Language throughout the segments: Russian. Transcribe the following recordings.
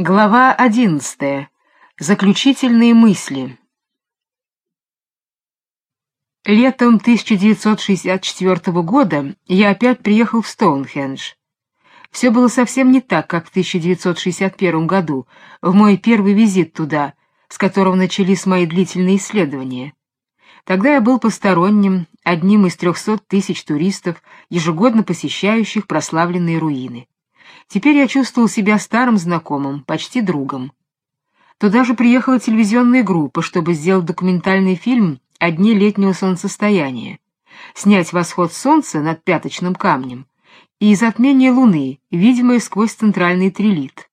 Глава одиннадцатая. Заключительные мысли. Летом 1964 года я опять приехал в Стоунхендж. Все было совсем не так, как в 1961 году, в мой первый визит туда, с которого начались мои длительные исследования. Тогда я был посторонним, одним из трехсот тысяч туристов, ежегодно посещающих прославленные руины. Теперь я чувствовал себя старым знакомым, почти другом. Туда же приехала телевизионная группа, чтобы сделать документальный фильм о дне летнего солнцестояния, снять восход солнца над пяточным камнем и затмение луны, видимое сквозь центральный трилит.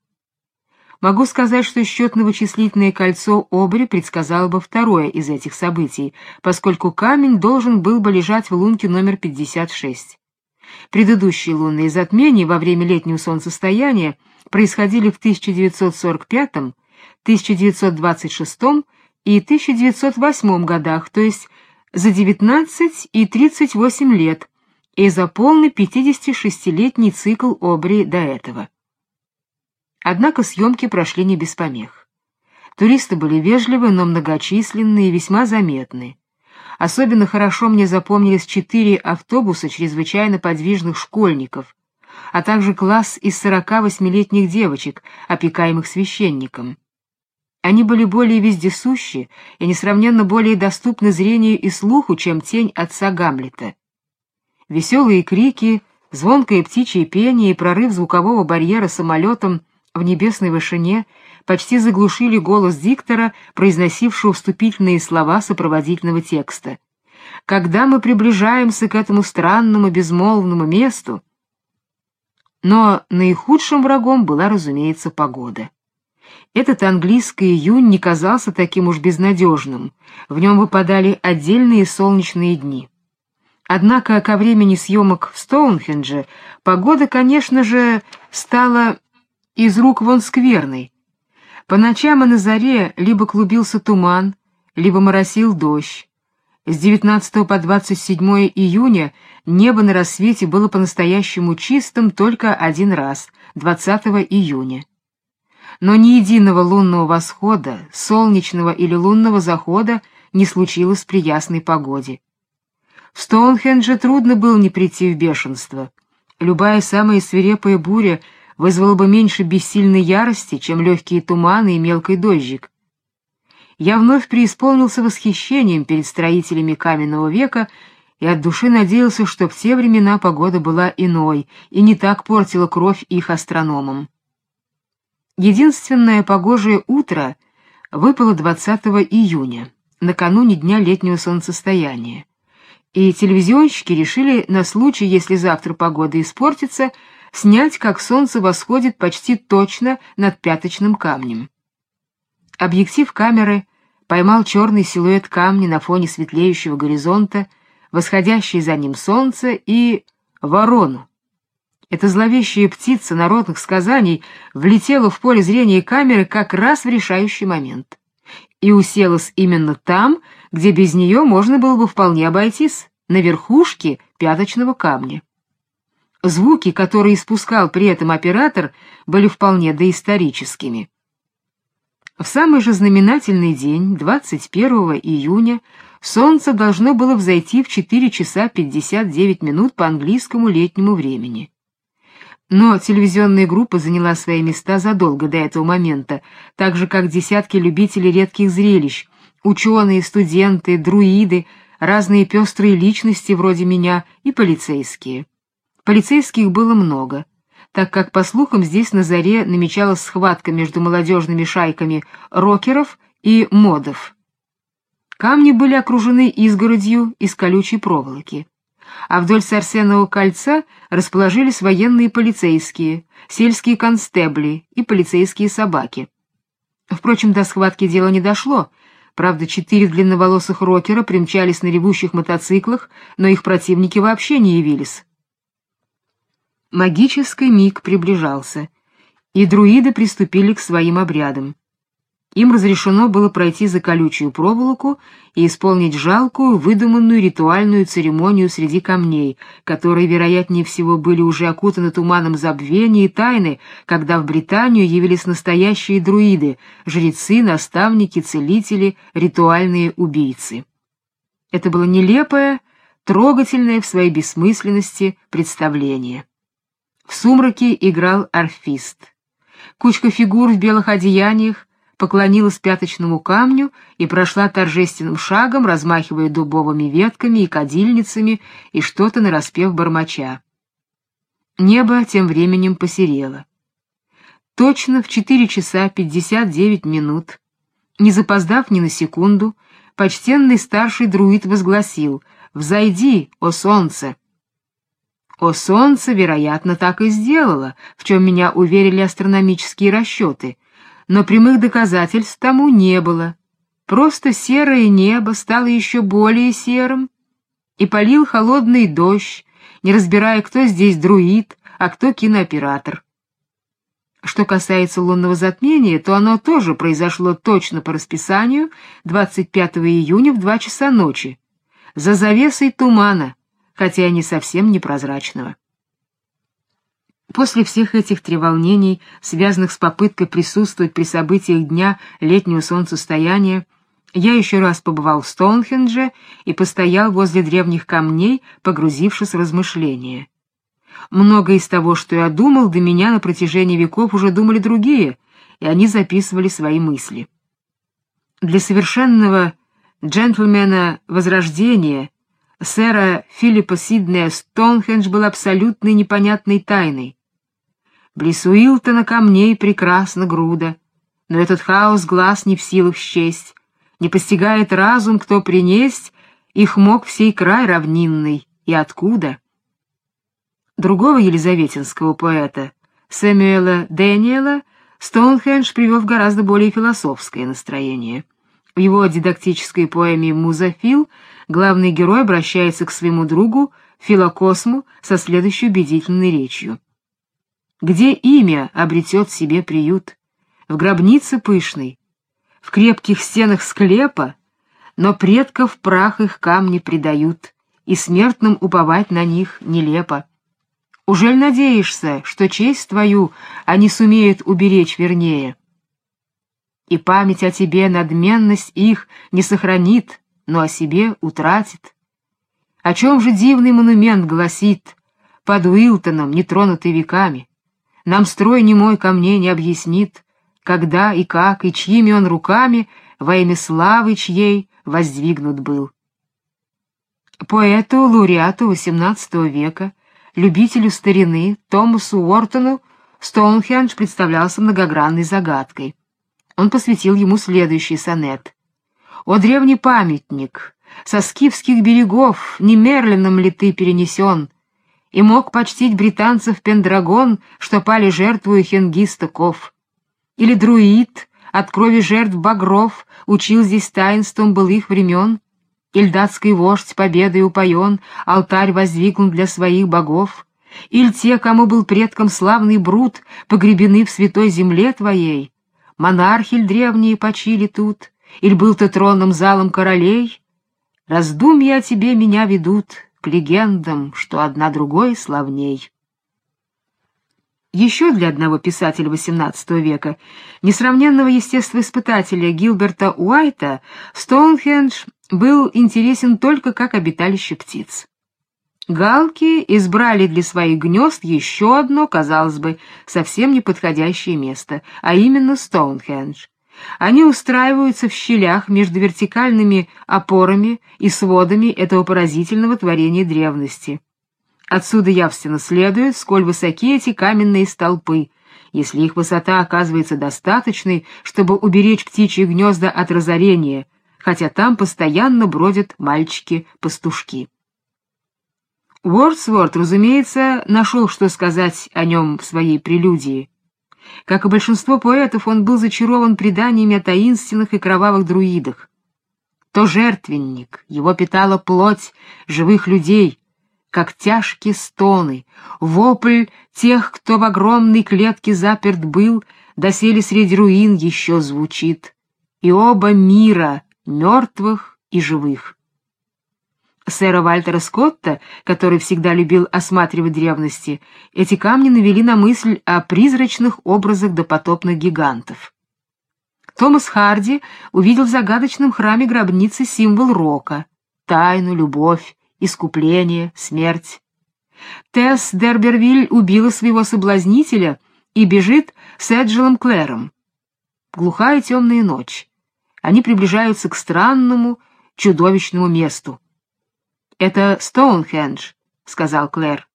Могу сказать, что счетно-вычислительное кольцо Обри предсказало бы второе из этих событий, поскольку камень должен был бы лежать в лунке номер 56. Предыдущие лунные затмения во время летнего солнцестояния происходили в 1945, 1926 и 1908 годах, то есть за 19 и 38 лет, и за полный 56-летний цикл Обри до этого. Однако съемки прошли не без помех. Туристы были вежливы, но многочисленные и весьма заметны. Особенно хорошо мне запомнились четыре автобуса чрезвычайно подвижных школьников, а также класс из 48-летних девочек, опекаемых священником. Они были более вездесущи и несравненно более доступны зрению и слуху, чем тень отца Гамлета. Веселые крики, звонкое птичье пение и прорыв звукового барьера самолетом — в небесной вышине почти заглушили голос диктора, произносившего вступительные слова сопроводительного текста. Когда мы приближаемся к этому странному безмолвному месту, но наихудшим врагом была, разумеется, погода. Этот английский июнь не казался таким уж безнадежным, в нем выпадали отдельные солнечные дни. Однако ко времени съемок в Стоунхендже погода, конечно же, стала из рук вон скверный. По ночам и на заре либо клубился туман, либо моросил дождь. С 19 по 27 июня небо на рассвете было по-настоящему чистым только один раз, 20 июня. Но ни единого лунного восхода, солнечного или лунного захода не случилось при ясной погоде. В Стоунхендже трудно было не прийти в бешенство. Любая самая свирепая буря — вызвало бы меньше бессильной ярости, чем легкие туманы и мелкий дождик. Я вновь преисполнился восхищением перед строителями каменного века и от души надеялся, что в те времена погода была иной и не так портила кровь их астрономам. Единственное погожее утро выпало 20 июня, накануне дня летнего солнцестояния, и телевизионщики решили на случай, если завтра погода испортится, снять, как солнце восходит почти точно над пяточным камнем. Объектив камеры поймал черный силуэт камня на фоне светлеющего горизонта, восходящее за ним солнце и ворону. Эта зловещая птица народных сказаний влетела в поле зрения камеры как раз в решающий момент и уселась именно там, где без нее можно было бы вполне обойтись, на верхушке пяточного камня. Звуки, которые испускал при этом оператор, были вполне доисторическими. В самый же знаменательный день, 21 июня, солнце должно было взойти в 4 часа 59 минут по английскому летнему времени. Но телевизионная группа заняла свои места задолго до этого момента, так же как десятки любителей редких зрелищ, ученые, студенты, друиды, разные пестрые личности вроде меня и полицейские. Полицейских было много, так как, по слухам, здесь на заре намечалась схватка между молодежными шайками рокеров и модов. Камни были окружены изгородью из колючей проволоки, а вдоль Сарсенового кольца расположились военные полицейские, сельские констебли и полицейские собаки. Впрочем, до схватки дело не дошло, Правда, четыре длинноволосых рокера примчались на ревущих мотоциклах, но их противники вообще не явились. Магический миг приближался, и друиды приступили к своим обрядам. им разрешено было пройти за колючую проволоку и исполнить жалкую, выдуманную ритуальную церемонию среди камней, которые, вероятнее всего, были уже окутаны туманом забвения и тайны, когда в Британию явились настоящие друиды, жрецы, наставники, целители, ритуальные убийцы. Это было нелепое, трогательное в своей бессмысленности представление. В сумраке играл орфист. Кучка фигур в белых одеяниях поклонилась пяточному камню и прошла торжественным шагом, размахивая дубовыми ветками и кадильницами и что-то нараспев бормоча. Небо тем временем посерело. Точно в четыре часа пятьдесят девять минут, не запоздав ни на секунду, почтенный старший друид возгласил «Взойди, о солнце!» О солнце, вероятно, так и сделало, в чем меня уверили астрономические расчеты, но прямых доказательств тому не было. Просто серое небо стало еще более серым, и полил холодный дождь, не разбирая, кто здесь друид, а кто кинооператор. Что касается лунного затмения, то оно тоже произошло точно по расписанию 25 июня в 2 часа ночи, за завесой тумана, хотя и не совсем непрозрачного. После всех этих треволнений, связанных с попыткой присутствовать при событиях дня летнего солнцестояния, я еще раз побывал в Стоунхендже и постоял возле древних камней, погрузившись в размышления. Многое из того, что я думал, до меня на протяжении веков уже думали другие, и они записывали свои мысли. Для совершенного джентльмена Возрождения, сэра Филиппа Сиднея Стоунхендж был абсолютной непонятной тайной. Близ Уилтона камней прекрасна груда, но этот хаос глаз не в силах счесть, не постигает разум, кто принесть, их мог всей край равнинный, и откуда. Другого елизаветинского поэта, Сэмюэла Дэниела, Стоунхендж привел в гораздо более философское настроение. В его дидактической поэме «Музафил» главный герой обращается к своему другу Филокосму со следующей убедительной речью где имя обретет себе приют, в гробнице пышной, в крепких стенах склепа, но предков прах их камни предают, и смертным уповать на них нелепо. Ужель надеешься, что честь твою они сумеют уберечь вернее? И память о тебе надменность их не сохранит, но о себе утратит. О чем же дивный монумент гласит под Уилтоном, нетронутый веками? Нам строй немой камней не объяснит, когда и как и чьими он руками во имя славы чьей воздвигнут был. Поэту, лауреату XVIII века, любителю старины Томасу Уортону Стоунхендж представлялся многогранной загадкой. Он посвятил ему следующий сонет. «О древний памятник, со скифских берегов, не Мерлином ли ты перенесен, и мог почтить британцев Пендрагон, что пали жертвою хенгистоков. Или друид, от крови жертв багров, учил здесь таинством былых времен. Иль датский вождь победой упоен, алтарь воздвигнут для своих богов. Иль те, кому был предком славный Брут, погребены в святой земле твоей. Монархиль древние почили тут, иль был ты тронным залом королей. Раздумья о тебе меня ведут, к легендам, что одна другой славней. Еще для одного писателя XVIII века, несравненного естествоиспытателя Гилберта Уайта, Стоунхендж был интересен только как обиталище птиц. Галки избрали для своих гнезд еще одно, казалось бы, совсем неподходящее место, а именно Стоунхендж. Они устраиваются в щелях между вертикальными опорами и сводами этого поразительного творения древности. Отсюда явственно следует, сколь высоки эти каменные столпы, если их высота оказывается достаточной, чтобы уберечь птичьи гнезда от разорения, хотя там постоянно бродят мальчики-пастушки. Уордсворт, разумеется, нашел, что сказать о нем в своей прелюдии. Как и большинство поэтов, он был зачарован преданиями о таинственных и кровавых друидах. То жертвенник, его питала плоть живых людей, как тяжкие стоны, вопль тех, кто в огромной клетке заперт был, доселе среди руин еще звучит. и оба мира, мертвых и живых. Сэра Вальтера Скотта, который всегда любил осматривать древности, эти камни навели на мысль о призрачных образах допотопных гигантов. Томас Харди увидел в загадочном храме гробницы символ рока — тайну, любовь, искупление, смерть. Тесс Дербервиль убила своего соблазнителя и бежит с Эджелом Клэром. Глухая темная ночь. Они приближаются к странному, чудовищному месту. «Это Стоунхендж», — сказал Клэр.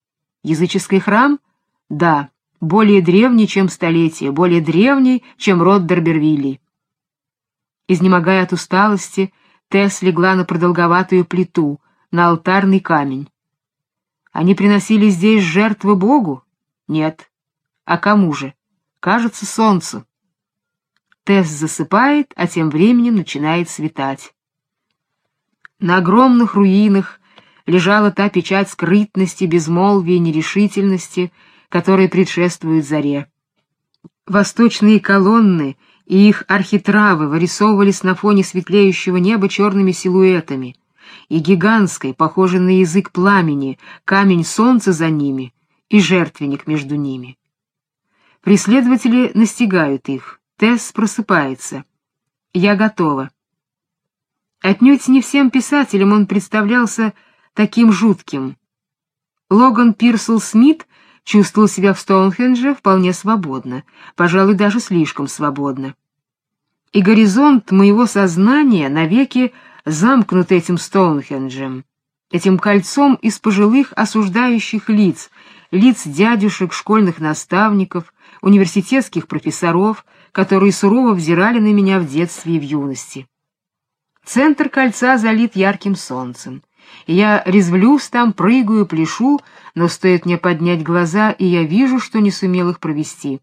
«Языческий храм?» «Да, более древний, чем столетие, более древний, чем род Дербервилли». Изнемогая от усталости, Тесс легла на продолговатую плиту, на алтарный камень. Они приносили здесь жертвы Богу? Нет. А кому же? Кажется, солнцу. Тесс засыпает, а тем временем начинает светать. На огромных руинах лежала та печать скрытности, безмолвия, нерешительности, которая предшествует заре. Восточные колонны и их архитравы вырисовывались на фоне светлеющего неба черными силуэтами, и гигантской, похожей на язык пламени, камень солнца за ними и жертвенник между ними. Преследователи настигают их. Тесс просыпается. Я готова. Отнюдь не всем писателям он представлялся таким жутким. Логан Пирсел Смит чувствовал себя в Стоунхендже вполне свободно, пожалуй, даже слишком свободно. И горизонт моего сознания навеки замкнут этим Стоунхенджем, этим кольцом из пожилых осуждающих лиц, лиц дядюшек, школьных наставников, университетских профессоров, которые сурово взирали на меня в детстве и в юности. Центр кольца залит ярким солнцем. Я резвлюсь там, прыгаю, пляшу, но стоит мне поднять глаза, и я вижу, что не сумел их провести,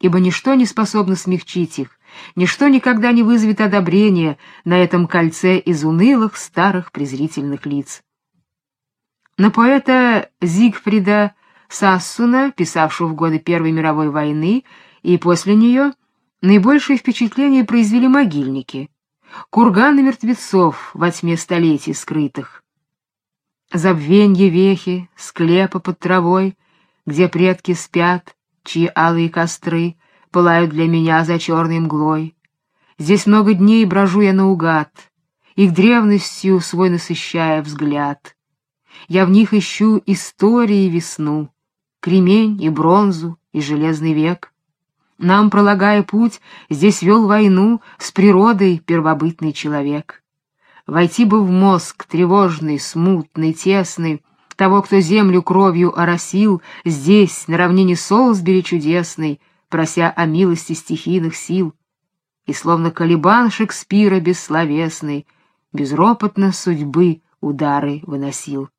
ибо ничто не способно смягчить их, Ничто никогда не вызовет одобрения на этом кольце из унылых старых презрительных лиц. На поэта Зигфрида Сассуна, писавшего в годы Первой мировой войны и после нее, наибольшее впечатление произвели могильники, курганы мертвецов во тьме столетий скрытых. Забвенье вехи, склепа под травой, где предки спят, чьи алые костры пылают для меня за черной мглой. Здесь много дней брожу я наугад, их древностью свой насыщая взгляд. Я в них ищу истории весну, кремень и бронзу и железный век. Нам, пролагая путь, здесь вел войну с природой первобытный человек. Войти бы в мозг тревожный, смутный, тесный, того, кто землю кровью оросил, здесь, на равнине Солсбери чудесной, прося о милости стихийных сил, и словно колебан Шекспира бессловесный, безропотно судьбы удары выносил.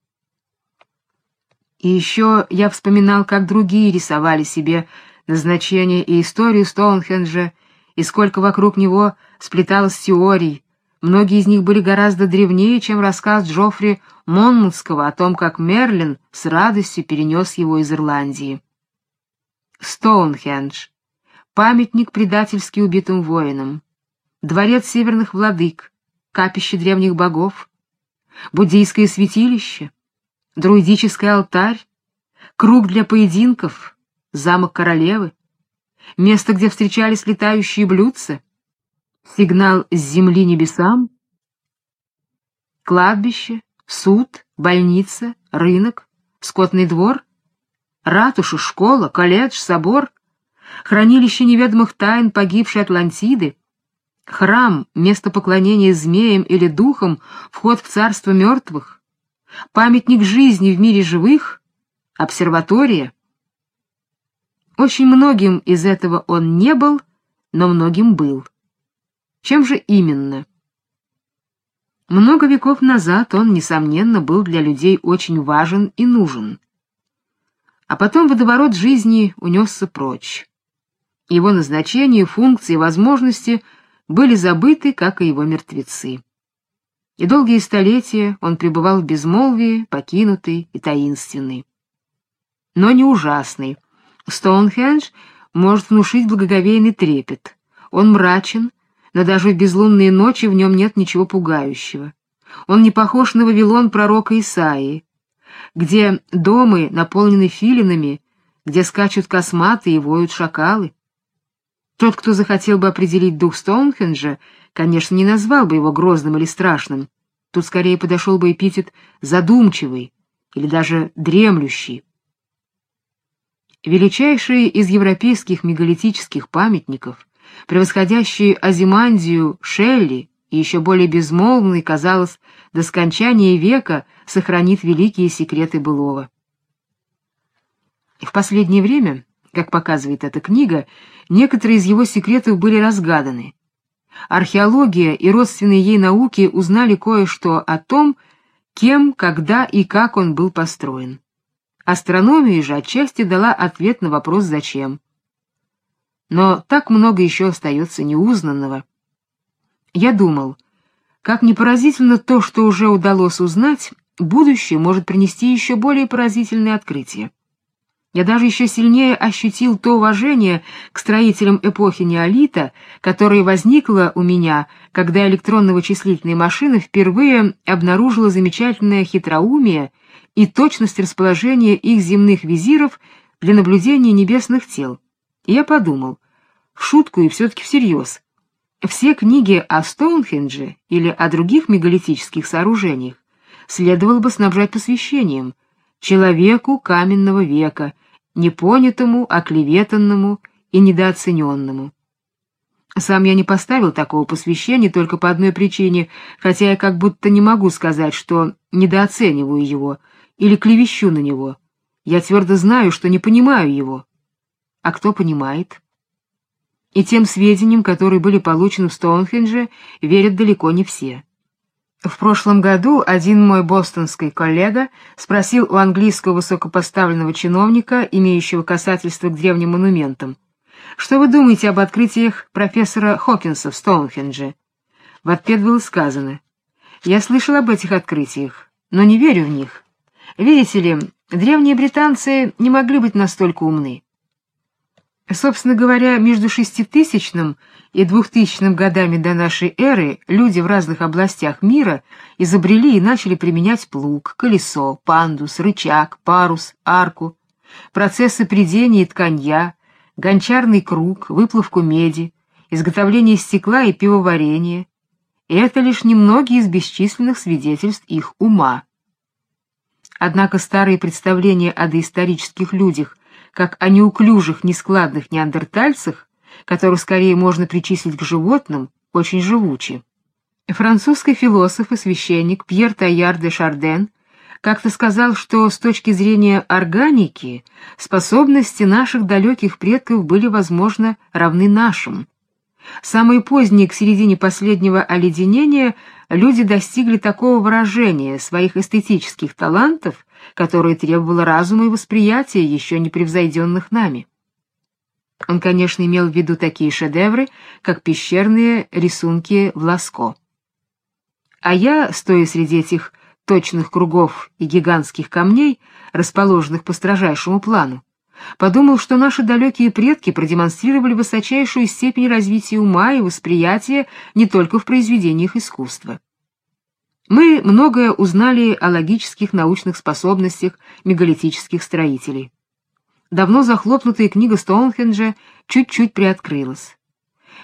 И еще я вспоминал, как другие рисовали себе назначение и историю Стоунхенджа, и сколько вокруг него сплеталось теорий, многие из них были гораздо древнее, чем рассказ Джоффри Монмутского о том, как Мерлин с радостью перенес его из Ирландии. Стоунхендж, памятник предательски убитым воинам, дворец северных владык, капище древних богов, буддийское святилище, друидический алтарь, круг для поединков, замок королевы, место, где встречались летающие блюдца, сигнал с земли небесам, кладбище, суд, больница, рынок, скотный двор, ратуша, школа, колледж, собор, хранилище неведомых тайн погибшей Атлантиды, храм, место поклонения змеям или духам, вход в царство мертвых, памятник жизни в мире живых, обсерватория. Очень многим из этого он не был, но многим был. Чем же именно? Много веков назад он, несомненно, был для людей очень важен и нужен а потом водоворот жизни унесся прочь. Его назначение, функции возможности были забыты, как и его мертвецы. И долгие столетия он пребывал в безмолвии, покинутый и таинственный. Но не ужасный. Стоунхендж может внушить благоговейный трепет. Он мрачен, но даже в безлунные ночи в нем нет ничего пугающего. Он не похож на Вавилон пророка Исаии, где дома наполнены филинами, где скачут косматы и воют шакалы. Тот, кто захотел бы определить дух Стоунхенджа, конечно, не назвал бы его грозным или страшным. Тут скорее подошел бы эпитет «задумчивый» или даже «дремлющий». Величайшие из европейских мегалитических памятников, превосходящие Азимандию, Шелли и еще более безмолвный, казалось, до скончания века сохранит великие секреты былого. В последнее время, как показывает эта книга, некоторые из его секретов были разгаданы. Археология и родственные ей науки узнали кое-что о том, кем, когда и как он был построен. Астрономия же отчасти дала ответ на вопрос «зачем?». Но так много еще остается неузнанного. Я думал, как не поразительно то, что уже удалось узнать, будущее может принести еще более поразительные открытия. Я даже еще сильнее ощутил то уважение к строителям эпохи неолита, которое возникло у меня, когда электронно-вычислительная машина впервые обнаружила замечательное хитроумие и точность расположения их земных визиров для наблюдения небесных тел. Я подумал, в шутку и все-таки всерьез, все книги о Стоунхендже или о других мегалитических сооружениях следовало бы снабжать посвящением человеку каменного века, непонятому, оклеветанному и недооцененному. Сам я не поставил такого посвящения только по одной причине, хотя я как будто не могу сказать, что недооцениваю его или клевещу на него. Я твердо знаю, что не понимаю его. А кто понимает? и тем сведениям, которые были получены в Стоунхендже, верят далеко не все. В прошлом году один мой бостонский коллега спросил у английского высокопоставленного чиновника, имеющего касательство к древним монументам, «Что вы думаете об открытиях профессора Хокинса в Стоунхендже?» В ответ было сказано, «Я слышал об этих открытиях, но не верю в них. Видите ли, древние британцы не могли быть настолько умны. Собственно говоря, между шеститысячным и двухтысячным годами до нашей эры люди в разных областях мира изобрели и начали применять плуг, колесо, пандус, рычаг, парус, арку, процессы придения и тканья, гончарный круг, выплавку меди, изготовление стекла и пивоварение. И это лишь немногие из бесчисленных свидетельств их ума. Однако старые представления о доисторических людях как о неуклюжих, нескладных неандертальцах, которых скорее можно причислить к животным, очень живучи. Французский философ и священник Пьер Тайяр де Шарден как-то сказал, что с точки зрения органики способности наших далеких предков были, возможно, равны нашим. Самые поздние, к середине последнего оледенения, люди достигли такого выражения своих эстетических талантов, которое требовало разума и восприятия, еще не превзойденных нами. Он, конечно, имел в виду такие шедевры, как пещерные рисунки в Ласко. А я, стоя среди этих точных кругов и гигантских камней, расположенных по строжайшему плану, подумал, что наши далекие предки продемонстрировали высочайшую степень развития ума и восприятия не только в произведениях искусства. Мы многое узнали о логических научных способностях мегалитических строителей. Давно захлопнутая книга Стоунхенджа чуть-чуть приоткрылась.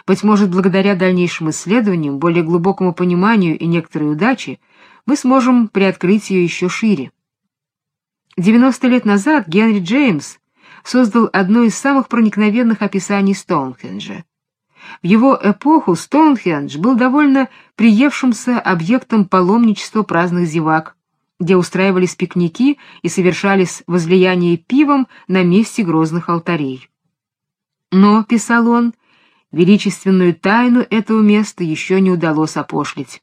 Быть может, благодаря дальнейшим исследованиям, более глубокому пониманию и некоторой удаче, мы сможем приоткрыть ее еще шире. 90 лет назад Генри Джеймс создал одно из самых проникновенных описаний Стоунхенджа. В его эпоху Стоунхендж был довольно приевшимся объектом паломничества праздных зевак, где устраивались пикники и совершались возлияния пивом на месте грозных алтарей. Но, писал он, величественную тайну этого места еще не удалось опошлить.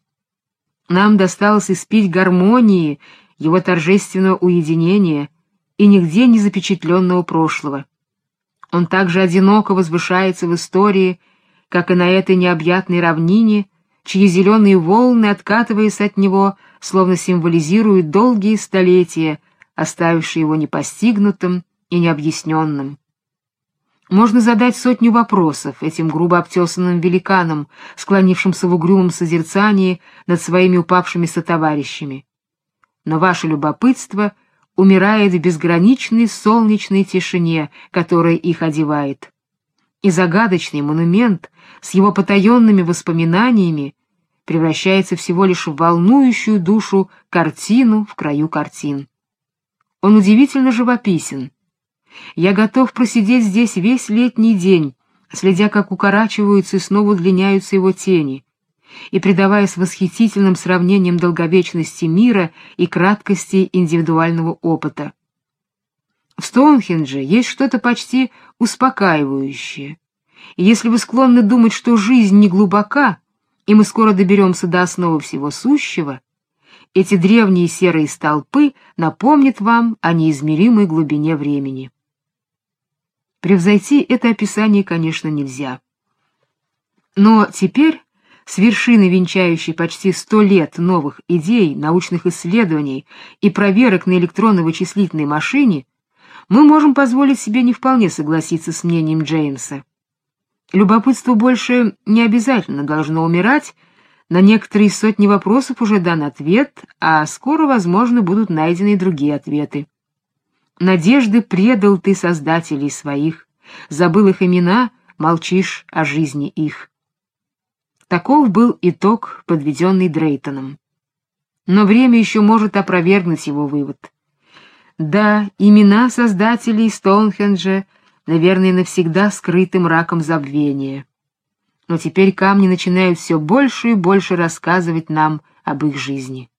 Нам досталось испить гармонии, его торжественного уединения и нигде не запечатленного прошлого. Он также одиноко возвышается в истории, как и на этой необъятной равнине, чьи зеленые волны, откатываясь от него, словно символизируют долгие столетия, оставившие его непостигнутым и необъясненным. Можно задать сотню вопросов этим грубо обтесанным великанам, склонившимся в угрюмом созерцании над своими упавшими сотоварищами. Но ваше любопытство умирает в безграничной солнечной тишине, которая их одевает. И загадочный монумент с его потаенными воспоминаниями превращается всего лишь в волнующую душу картину в краю картин. Он удивительно живописен, я готов просидеть здесь весь летний день, следя, как укорачиваются и снова удлиняются его тени, и предаваясь восхитительным сравнениям долговечности мира и краткости индивидуального опыта. В Стоунхендже есть что-то почти успокаивающее. И если вы склонны думать, что жизнь не глубока, и мы скоро доберемся до основы всего сущего, эти древние серые столпы напомнят вам о неизмеримой глубине времени. Превзойти это описание, конечно, нельзя. Но теперь, с вершины венчающей почти сто лет новых идей, научных исследований и проверок на электронно-вычислительной машине, мы можем позволить себе не вполне согласиться с мнением Джеймса. Любопытство больше не обязательно должно умирать, на некоторые сотни вопросов уже дан ответ, а скоро, возможно, будут найдены и другие ответы. Надежды предал ты создателей своих, забыл их имена, молчишь о жизни их. Таков был итог, подведенный Дрейтоном. Но время еще может опровергнуть его вывод. Да, имена создателей Стоунхенджа, наверное, навсегда скрыты мраком забвения. Но теперь камни начинают все больше и больше рассказывать нам об их жизни.